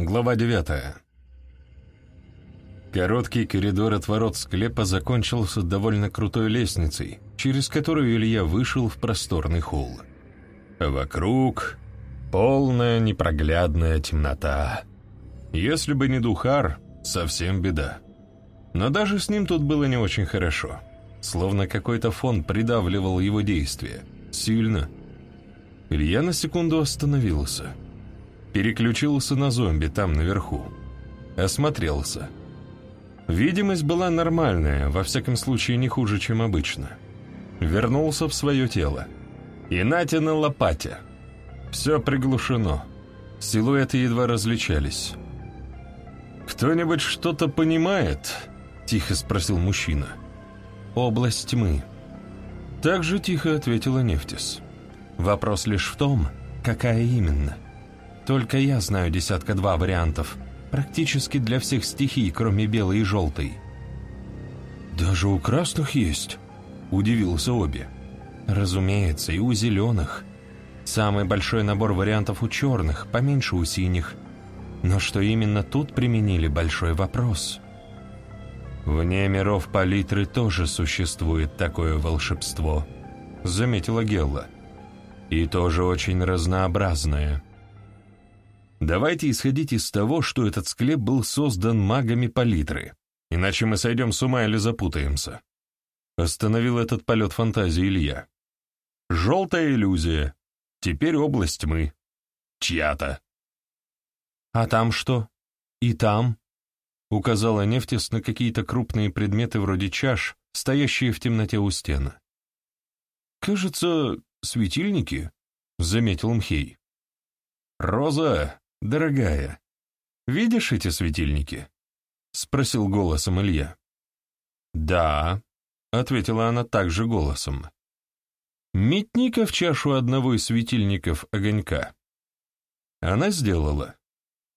Глава 9. Короткий коридор от ворот склепа закончился довольно крутой лестницей, через которую Илья вышел в просторный холл. Вокруг полная непроглядная темнота. Если бы не Духар, совсем беда. Но даже с ним тут было не очень хорошо. Словно какой-то фон придавливал его действия. Сильно. Илья на секунду остановился. Переключился на зомби там наверху. Осмотрелся. Видимость была нормальная, во всяком случае не хуже, чем обычно. Вернулся в свое тело. И Натя на лопате. Все приглушено. Силуэты едва различались. «Кто-нибудь что-то понимает?» — тихо спросил мужчина. «Область тьмы». Так же тихо ответила Нефтис. «Вопрос лишь в том, какая именно. Только я знаю десятка-два вариантов — Практически для всех стихий, кроме белой и желтой. «Даже у красных есть?» – удивился обе. «Разумеется, и у зеленых. Самый большой набор вариантов у черных, поменьше у синих. Но что именно тут применили – большой вопрос». «Вне миров палитры тоже существует такое волшебство», — заметила Гелла. «И тоже очень разнообразное». Давайте исходить из того, что этот склеп был создан магами палитры, иначе мы сойдем с ума или запутаемся. Остановил этот полет фантазии Илья. Желтая иллюзия. Теперь область тьмы. Чья-то. А там что? И там? Указала Нефтис на какие-то крупные предметы вроде чаш, стоящие в темноте у стены. «Кажется, светильники», — заметил Мхей. «Роза, «Дорогая, видишь эти светильники?» — спросил голосом Илья. «Да», — ответила она также голосом. «Метни-ка в чашу одного из светильников огонька». Она сделала.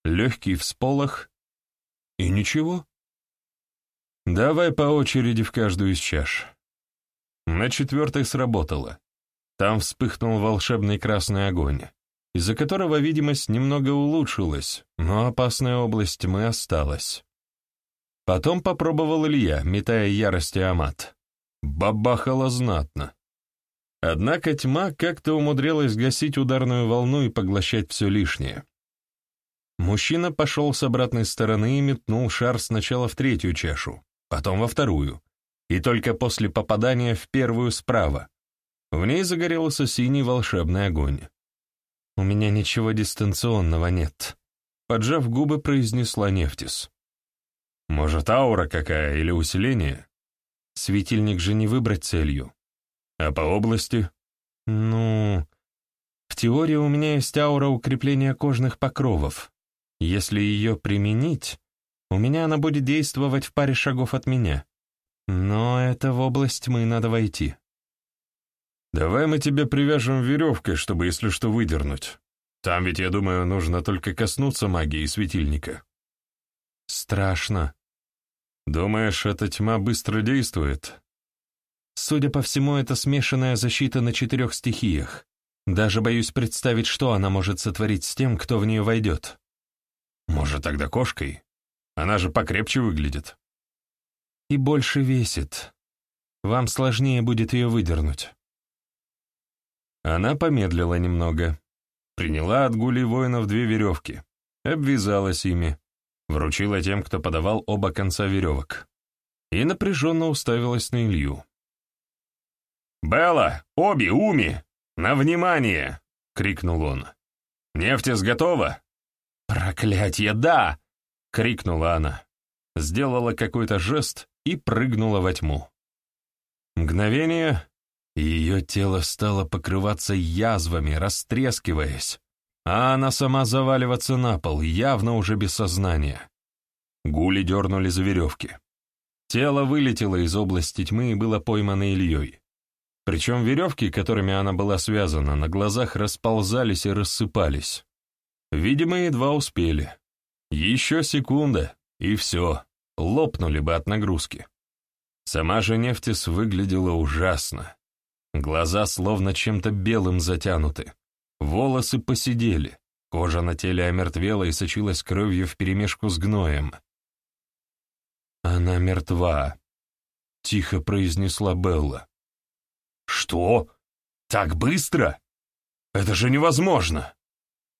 Легкий всполох. И ничего. «Давай по очереди в каждую из чаш». На четвертой сработало. Там вспыхнул волшебный красный огонь из-за которого видимость немного улучшилась, но опасная область тьмы осталась. Потом попробовал Илья, метая ярость и амат. Бабахало знатно. Однако тьма как-то умудрилась гасить ударную волну и поглощать все лишнее. Мужчина пошел с обратной стороны и метнул шар сначала в третью чашу, потом во вторую, и только после попадания в первую справа. В ней загорелся синий волшебный огонь. «У меня ничего дистанционного нет», — поджав губы, произнесла Нефтис. «Может, аура какая или усиление?» «Светильник же не выбрать целью». «А по области?» «Ну...» «В теории у меня есть аура укрепления кожных покровов. Если ее применить, у меня она будет действовать в паре шагов от меня. Но это в область тьмы надо войти». Давай мы тебя привяжем веревкой, чтобы, если что, выдернуть. Там ведь, я думаю, нужно только коснуться магии светильника. Страшно. Думаешь, эта тьма быстро действует? Судя по всему, это смешанная защита на четырех стихиях. Даже боюсь представить, что она может сотворить с тем, кто в нее войдет. Может, тогда кошкой? Она же покрепче выглядит. И больше весит. Вам сложнее будет ее выдернуть. Она помедлила немного, приняла от гулей воинов две веревки, обвязалась ими, вручила тем, кто подавал оба конца веревок, и напряженно уставилась на Илью. «Белла! Оби! Уми! На внимание!» — крикнул он. «Нефтис готова?» «Проклятье, да!» — крикнула она. Сделала какой-то жест и прыгнула во тьму. Мгновение, ее тело стало покрываться язвами, растрескиваясь, а она сама заваливаться на пол, явно уже без сознания. Гули дернули за веревки. Тело вылетело из области тьмы и было поймано Ильей. Причем веревки, которыми она была связана, на глазах расползались и рассыпались. Видимо, едва успели. Еще секунда, и все, лопнули бы от нагрузки. Сама же Нефтис выглядела ужасно. Глаза словно чем-то белым затянуты, волосы посидели, Кожа на теле омертвела и сочилась кровью вперемешку с гноем. «Она мертва», — тихо произнесла Белла. «Что? Так быстро? Это же невозможно!»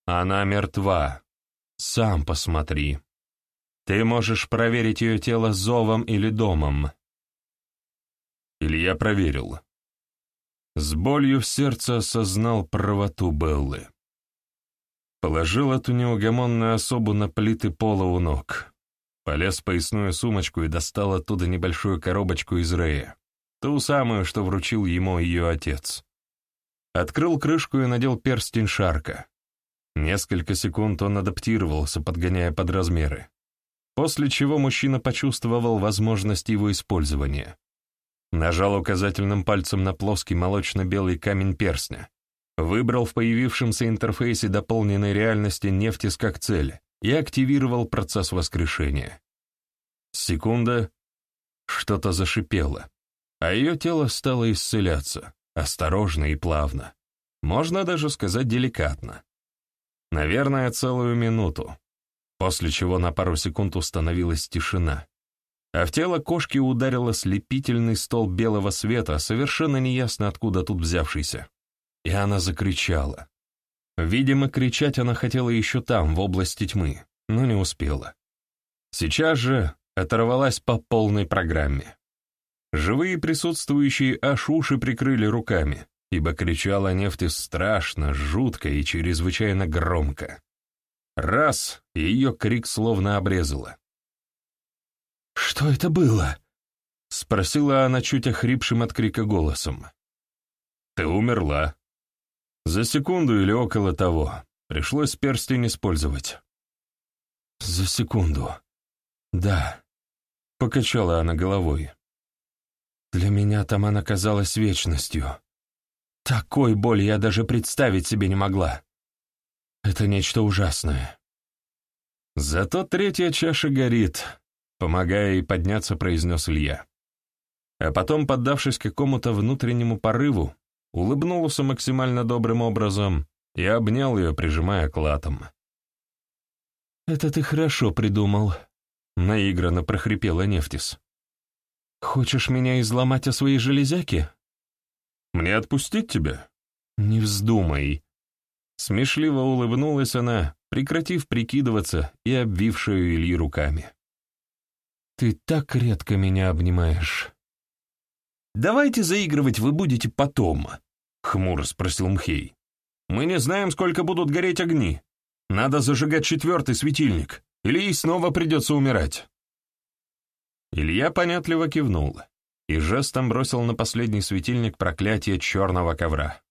«Она мертва. Сам посмотри. Ты можешь проверить ее тело зовом или домом». Илья проверил. С болью в сердце осознал правоту Беллы. Положил эту неугомонную особу на плиты пола у ног. Полез в поясную сумочку и достал оттуда небольшую коробочку из Рея, ту самую, что вручил ему ее отец. Открыл крышку и надел перстень шарка. Несколько секунд он адаптировался, подгоняя под размеры. После чего мужчина почувствовал возможность его использования. Нажал указательным пальцем на плоский молочно-белый камень перстня. Выбрал в появившемся интерфейсе дополненной реальности нефтис как цель и активировал процесс воскрешения. Секунда, что-то зашипело, а ее тело стало исцеляться, осторожно и плавно. Можно даже сказать деликатно. Наверное, целую минуту, после чего на пару секунд установилась тишина. А в тело кошки ударил слепительный стол белого света, совершенно неясно откуда тут взявшийся. И она закричала. Видимо, кричать она хотела еще там, в области тьмы, но не успела. Сейчас же оторвалась по полной программе. Живые присутствующие аж уши прикрыли руками, ибо кричала нефть страшно, жутко и чрезвычайно громко. Раз, ее крик словно обрезала. «Что это было?» — спросила она чуть охрипшим от крика голосом. «Ты умерла», за секунду или около того. Пришлось перстень использовать. За секунду. Да. Покачала она головой. Для меня там она казалась вечностью. Такой боли я даже представить себе не могла. Это нечто ужасное. Зато третья чаша горит, помогая ей подняться, произнес Илья. А потом, поддавшись какому-то внутреннему порыву, улыбнулся максимально добрым образом и обнял ее, прижимая к латам. «Это ты хорошо придумал», — наигранно прохрипела Нефтис. «Хочешь меня изломать о своей железяке?» «Мне отпустить тебя?» «Не вздумай». Смешливо улыбнулась она, прекратив прикидываться и обвившую Ильи руками. «Ты так редко меня обнимаешь». «Давайте заигрывать вы будете потом», — хмуро спросил Мхей. «Мы не знаем, сколько будут гореть огни. Надо зажигать четвертый светильник, или ей снова придется умирать». Илья понятливо кивнул и жестом бросил на последний светильник проклятие черного ковра.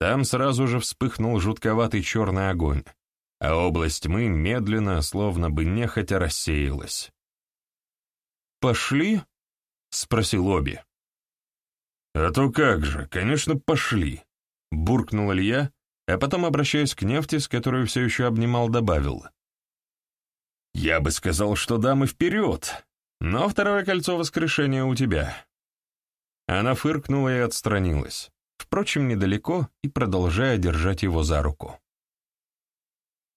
Там сразу же вспыхнул жутковатый черный огонь, а область тьмы медленно, словно бы нехотя рассеялась. «Пошли?» — спросил Оби. «А то как же, конечно, пошли», — буркнул Илья, а потом, обращаясь к нефти, с которой все еще обнимал, добавил. «Я бы сказал, что дамы вперед, но второе кольцо воскрешения у тебя». Она фыркнула и отстранилась, впрочем, недалеко и продолжая держать его за руку.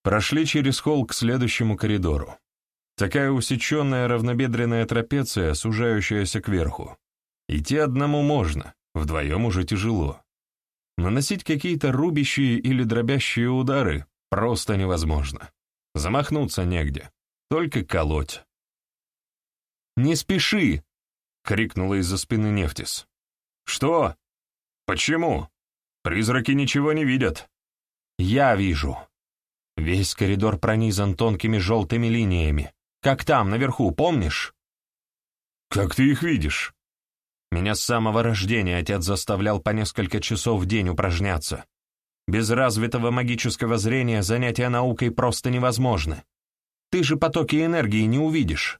Прошли через холл к следующему коридору. Такая усеченная равнобедренная трапеция, сужающаяся кверху. Идти одному можно, вдвоем уже тяжело. Наносить какие-то рубящие или дробящие удары просто невозможно. Замахнуться негде, только колоть. «Не спеши!» — крикнула из-за спины Нефтис. «Что? Почему? Призраки ничего не видят». «Я вижу. Весь коридор пронизан тонкими желтыми линиями. Как там, наверху, помнишь?» «Как ты их видишь?» Меня с самого рождения отец заставлял по несколько часов в день упражняться. Без развитого магического зрения занятия наукой просто невозможны. Ты же потоки энергии не увидишь.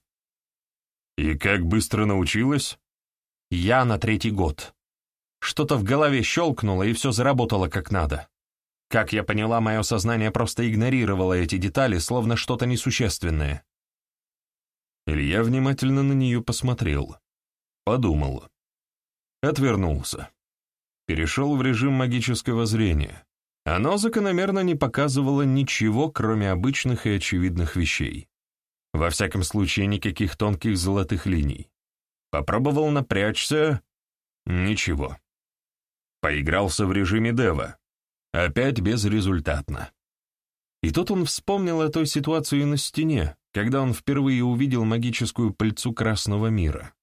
И как быстро научилась? Я на третий год. Что-то в голове щелкнуло, и все заработало как надо. Как я поняла, мое сознание просто игнорировало эти детали, словно что-то несущественное. Илья внимательно на нее посмотрел. Подумал. Отвернулся. Перешел в режим магического зрения. Оно закономерно не показывало ничего, кроме обычных и очевидных вещей. Во всяком случае, никаких тонких золотых линий. Попробовал напрячься — ничего. Поигрался в режиме дева. Опять безрезультатно. И тут он вспомнил о той ситуации на стене, когда он впервые увидел магическую пыльцу Красного мира.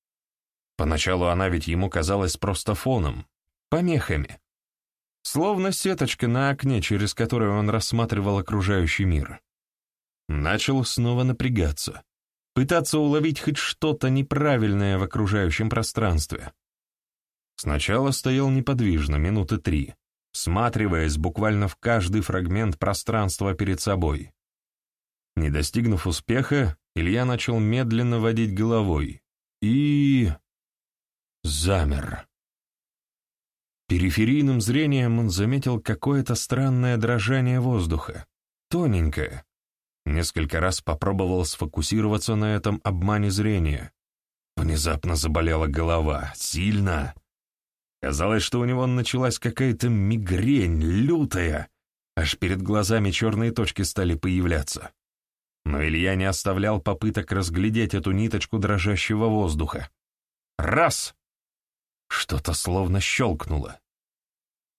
Поначалу она ведь ему казалась просто фоном, помехами. Словно сеточка на окне, через которую он рассматривал окружающий мир. Начал снова напрягаться, пытаться уловить хоть что-то неправильное в окружающем пространстве. Сначала стоял неподвижно, минуты три, всматриваясь буквально в каждый фрагмент пространства перед собой. Не достигнув успеха, Илья начал медленно водить головой и... замер. Периферийным зрением он заметил какое-то странное дрожание воздуха, тоненькое. Несколько раз попробовал сфокусироваться на этом обмане зрения. Внезапно заболела голова, сильно, Казалось, что у него началась какая-то мигрень, лютая, аж перед глазами черные точки стали появляться. Но Илья не оставлял попыток разглядеть эту ниточку дрожащего воздуха. Раз! Что-то словно щелкнуло.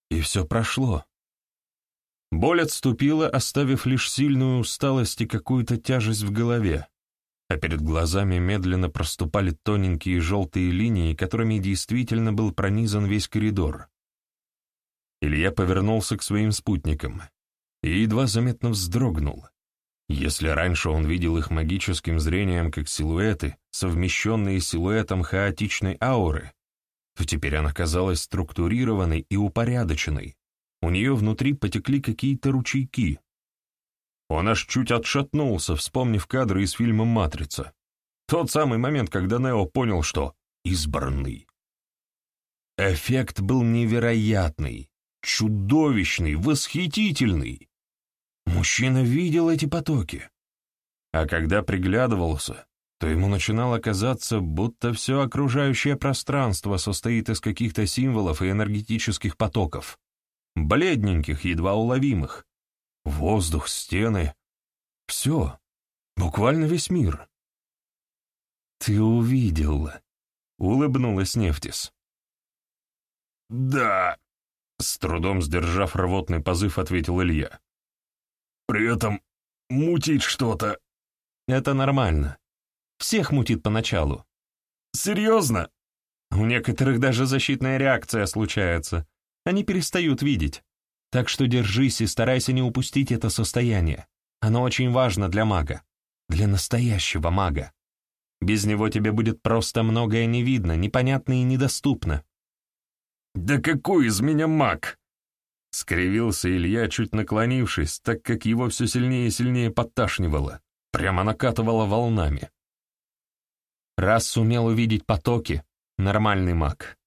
И все прошло. Боль отступила, оставив лишь сильную усталость и какую-то тяжесть в голове а перед глазами медленно проступали тоненькие желтые линии, которыми действительно был пронизан весь коридор. Илья повернулся к своим спутникам и едва заметно вздрогнул. Если раньше он видел их магическим зрением как силуэты, совмещенные с силуэтом хаотичной ауры, то теперь она казалась структурированной и упорядоченной. У нее внутри потекли какие-то ручейки, он аж чуть отшатнулся, вспомнив кадры из фильма «Матрица». Тот самый момент, когда Нео понял, что избранный. Эффект был невероятный, чудовищный, восхитительный. Мужчина видел эти потоки. А когда приглядывался, то ему начинало казаться, будто все окружающее пространство состоит из каких-то символов и энергетических потоков, бледненьких, едва уловимых, Воздух, стены. Все. Буквально весь мир. «Ты увидел», — улыбнулась Нефтис. «Да», — с трудом сдержав рвотный позыв, ответил Илья. «При этом мутить что-то». «Это нормально. Всех мутит поначалу». «Серьезно?» «У некоторых даже защитная реакция случается. Они перестают видеть. Так что держись и старайся не упустить это состояние. Оно очень важно для мага. Для настоящего мага. Без него тебе будет просто многое не видно, непонятно и недоступно. «Да какой из меня маг?» Скривился Илья, чуть наклонившись, так как его все сильнее и сильнее подташнивало, прямо накатывало волнами. Раз сумел увидеть потоки, нормальный маг.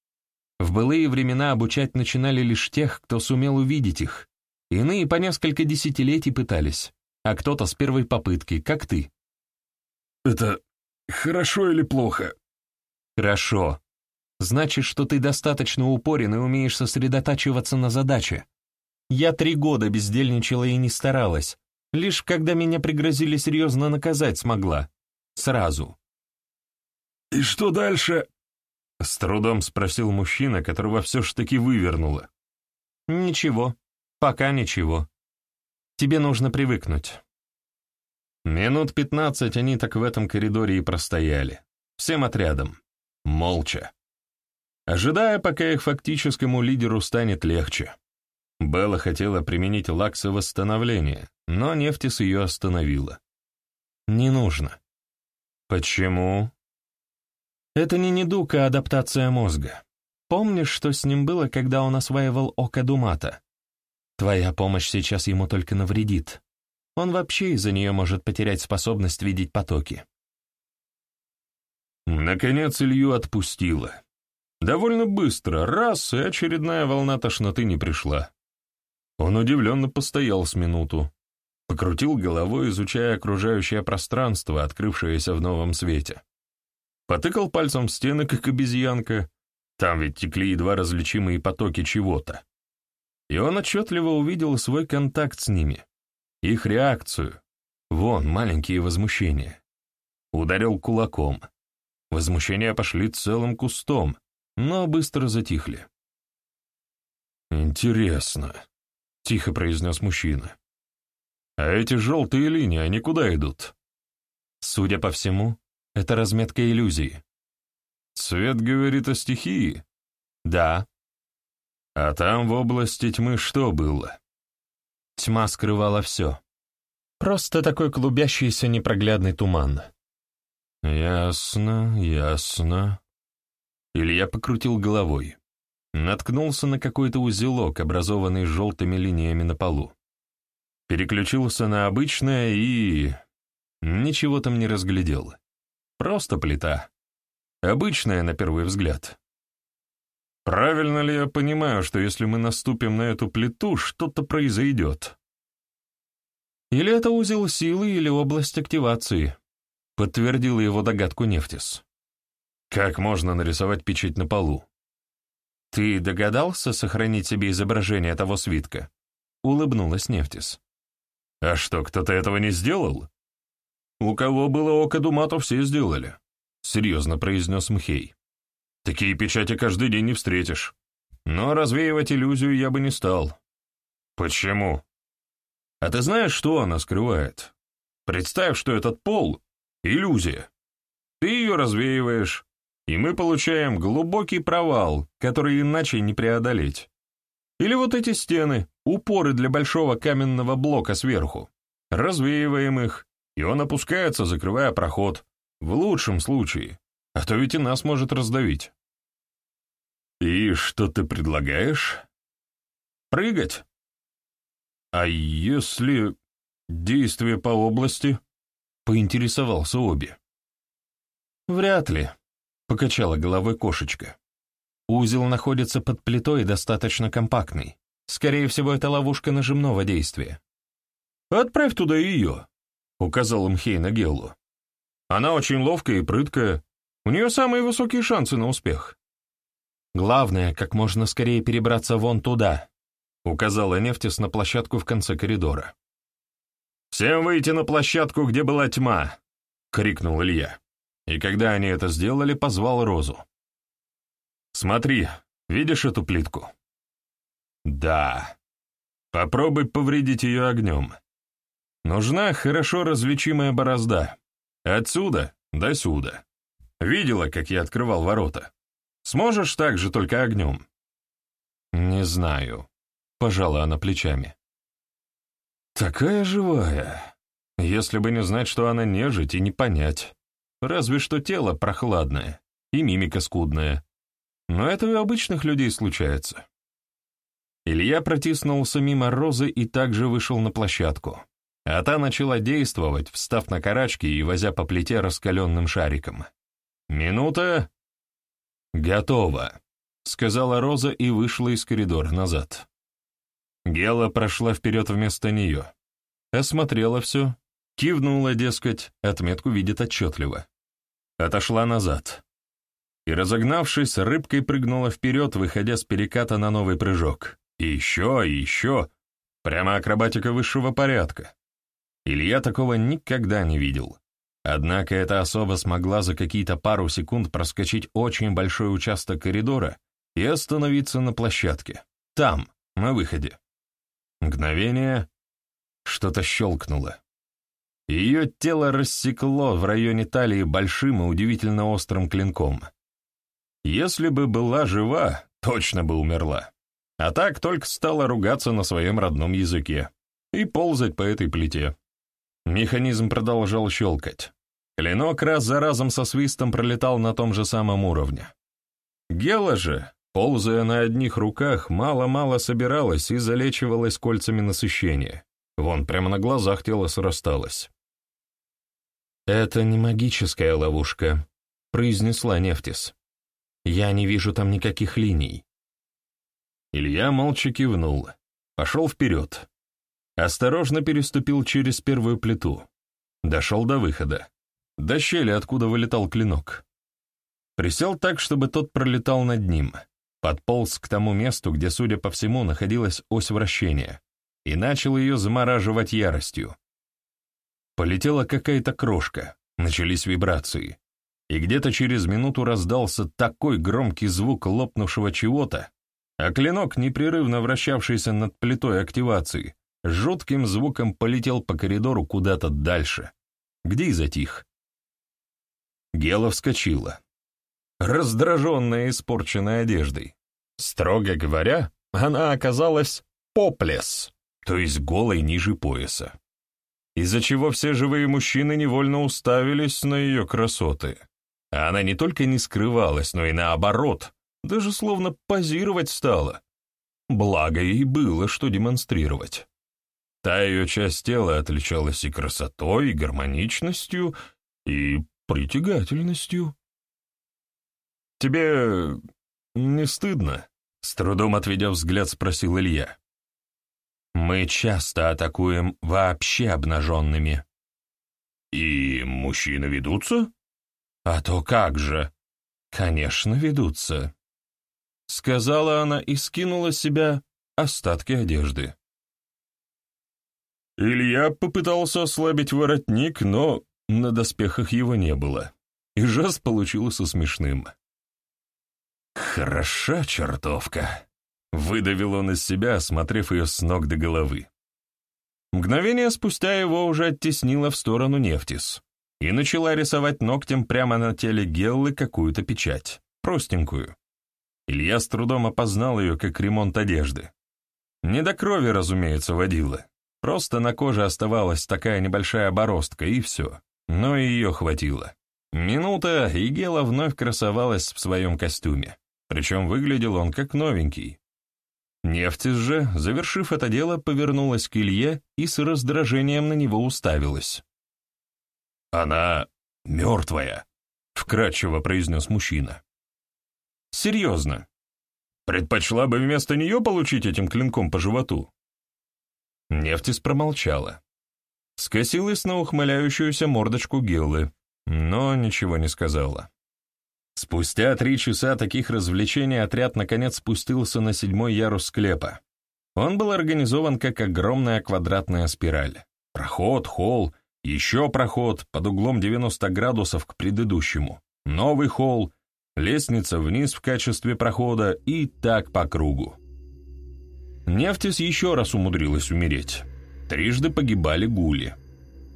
В былые времена обучать начинали лишь тех, кто сумел увидеть их. Иные по несколько десятилетий пытались, а кто-то с первой попытки, как ты. «Это хорошо или плохо?» «Хорошо. Значит, что ты достаточно упорен и умеешь сосредотачиваться на задаче. Я три года бездельничала и не старалась. Лишь когда меня пригрозили серьезно наказать смогла. Сразу». «И что дальше?» С трудом спросил мужчина, которого все ж таки вывернуло. «Ничего, пока ничего. Тебе нужно привыкнуть». Минут пятнадцать они так в этом коридоре и простояли. Всем отрядом. Молча. Ожидая, пока их фактическому лидеру станет легче. Белла хотела применить лаксы восстановления, но Нефтис ее остановила. «Не нужно». «Почему?» Это не недуг, а адаптация мозга. Помнишь, что с ним было, когда он осваивал око Думата? Твоя помощь сейчас ему только навредит. Он вообще из-за нее может потерять способность видеть потоки. Наконец Илью отпустила. Довольно быстро, раз, и очередная волна тошноты не пришла. Он удивленно постоял с минуту, покрутил головой, изучая окружающее пространство, открывшееся в новом свете. Потыкал пальцем в стены, как обезьянка. Там ведь текли едва различимые потоки чего-то. и он отчетливо увидел свой контакт с ними, их реакцию. Вон, маленькие возмущения. Ударил кулаком. Возмущения пошли целым кустом, но быстро затихли. «Интересно», — тихо произнес мужчина. «А эти желтые линии, они куда идут?» «Судя по всему, это разметка иллюзии». «Цвет говорит о стихии?» «Да». «А там в области тьмы что было?» Тьма скрывала все. Просто такой клубящийся непроглядный туман. «Ясно, ясно». Илья покрутил головой. Наткнулся на какой-то узелок, образованный желтыми линиями на полу. Переключился на обычное и... Ничего там не разглядел. Просто плита. Обычная на первый взгляд. Правильно ли я понимаю, что если мы наступим на эту плиту, что-то произойдет? Или это узел силы, или область активации, подтвердила его догадку Нефтис. Как можно нарисовать печать на полу? Ты догадался сохранить себе изображение того свитка? Улыбнулась Нефтис. А что, кто-то этого не сделал? У кого было око Думату, все сделали, серьезно произнес Мхей. Такие печати каждый день не встретишь. Но развеивать иллюзию я бы не стал. Почему? А ты знаешь, что она скрывает? Представь, что этот пол — иллюзия. Ты ее развеиваешь, и мы получаем глубокий провал, который иначе не преодолеть. Или вот эти стены, упоры для большого каменного блока сверху. Развеиваем их, и он опускается, закрывая проход. В лучшем случае. А то ведь и нас может раздавить. И что ты предлагаешь? Прыгать. А если действие по области? Поинтересовался Оби. Вряд ли, покачала головой кошечка. Узел находится под плитой и достаточно компактный. Скорее всего, это ловушка нажимного действия. «Отправь туда ее», — указал Мхей на Геллу. «Она очень ловкая и прыткая, у нее самые высокие шансы на успех. Главное, как можно скорее перебраться вон туда, указала Нефтис на площадку в конце коридора. «Всем выйти на площадку, где была тьма!» — крикнул Илья. И когда они это сделали, позвал Розу. «Смотри, видишь эту плитку?» «Да. Попробуй повредить ее огнем. Нужна хорошо различимая борозда. Отсюда до сюда. Видела, как я открывал ворота? Сможешь так же, только огнем?» «Не знаю», — пожала она плечами. «Такая живая. Если бы не знать, что она нежить, и не понять. Разве что тело прохладное и мимика скудная. Но это у обычных людей случается». Илья протиснулся мимо Розы и также вышел на площадку. А та начала действовать, встав на карачки и возя по плите раскаленным шариком. «Минута?» «Готово», — сказала Роза и вышла из коридора назад. Гела прошла вперед вместо нее. Осмотрела все, кивнула, дескать, отметку видит отчетливо. Отошла назад. И, разогнавшись, рыбкой прыгнула вперед, выходя с переката на новый прыжок. И еще, и еще. Прямо акробатика высшего порядка. Илья такого никогда не видел. Однако эта особа смогла за какие-то пару секунд проскочить очень большой участок коридора и остановиться на площадке. Там, на выходе. Мгновение, что-то щелкнуло. Ее тело рассекло в районе талии большим и удивительно острым клинком. Если бы была жива, точно бы умерла. А так только стала ругаться на своем родном языке и ползать по этой плите. Механизм продолжал щелкать. Клинок раз за разом со свистом пролетал на том же самом уровне. Гела же, ползая на одних руках, мало-мало собиралась и залечивалась кольцами насыщения. Вон, прямо на глазах тело срасталось. «Это не магическая ловушка», — произнесла Нефтис. «Я не вижу там никаких линий». Илья молча кивнул, пошел вперед. Осторожно переступил через первую плиту. Дошел до выхода до щели, откуда вылетал клинок. Присел так, чтобы тот пролетал над ним. подполз к тому месту, где, судя по всему, находилась ось вращения, и начал ее замораживать яростью. Полетела какая-то крошка, начались вибрации, и где-то через минуту раздался такой громкий звук лопнувшего чего-то, а клинок, непрерывно вращавшийся над плитой активации, жутким звуком полетел по коридору куда-то дальше, где и затих. Гела вскочила, раздраженная испорченной одеждой. Строго говоря, она оказалась поплес, то есть голой ниже пояса из-за чего все живые мужчины невольно уставились на ее красоты. А она не только не скрывалась, но и наоборот, даже словно позировать стала. Благо ей было, что демонстрировать. Та ее часть тела отличалась и красотой, и гармоничностью, и притягательностью. «Тебе не стыдно?» — с трудом отведя взгляд, спросил Илья. Мы часто атакуем вообще обнаженными. И мужчины ведутся? А то как же? Конечно, ведутся. Сказала она и скинула с себя остатки одежды. Илья попытался ослабить воротник, но на доспехах его не было, и жест получился смешным. «Хороша чертовка», Выдавил он из себя, осмотрев ее с ног до головы. Мгновение спустя его уже оттеснило в сторону Нефтис и начала рисовать ногтем прямо на теле Геллы какую-то печать, простенькую. Илья с трудом опознал ее как ремонт одежды. Не до крови, разумеется, водила. Просто на коже оставалась такая небольшая бороздка, и все. Но ее хватило. Минута, и Гела вновь красовалась в своем костюме. Причем выглядел он как новенький, Нефтис же, завершив это дело, повернулась к Илье и с раздражением на него уставилась. «Она мертвая», — вкратчиво произнес мужчина. «Серьезно. Предпочла бы вместо нее получить этим клинком по животу?» Нефтис промолчала. Скосилась на ухмыляющуюся мордочку Гиллы, но ничего не сказала. Спустя три часа таких развлечений отряд наконец спустился на седьмой ярус склепа. Он был организован как огромная квадратная спираль. Проход, холл, еще проход под углом 90 градусов к предыдущему, новый холл, лестница вниз в качестве прохода и так по кругу. Нефтис еще раз умудрилась умереть. Трижды погибали гули.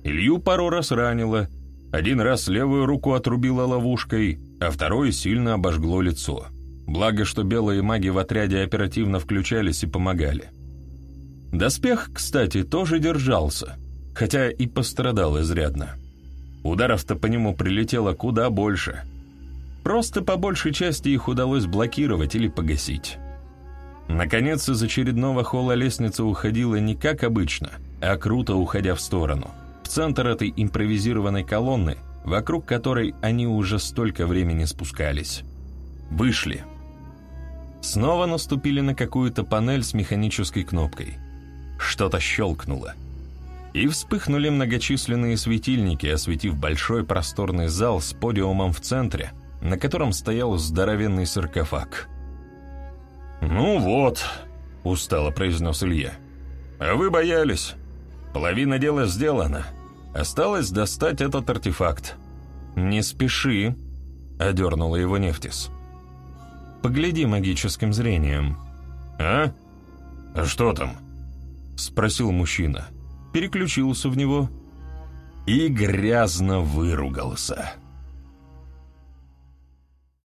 Илью пару раз ранило, один раз левую руку отрубила ловушкой, а второй сильно обожгло лицо. Благо, что белые маги в отряде оперативно включались и помогали. Доспех, кстати, тоже держался, хотя и пострадал изрядно. Ударов-то по нему прилетело куда больше. Просто по большей части их удалось блокировать или погасить. Наконец, из очередного холла лестница уходила не как обычно, а круто уходя в сторону – в центр этой импровизированной колонны, вокруг которой они уже столько времени спускались. Вышли. Снова наступили на какую-то панель с механической кнопкой. Что-то щелкнуло. И вспыхнули многочисленные светильники, осветив большой просторный зал с подиумом в центре, на котором стоял здоровенный саркофаг. «Ну вот», — устало произнес Илья, — «а вы боялись. Половина дела сделана. Осталось достать этот артефакт. «Не спеши», — одернула его Нефтис. «Погляди магическим зрением». «А? А что там?» — спросил мужчина. Переключился в него и грязно выругался.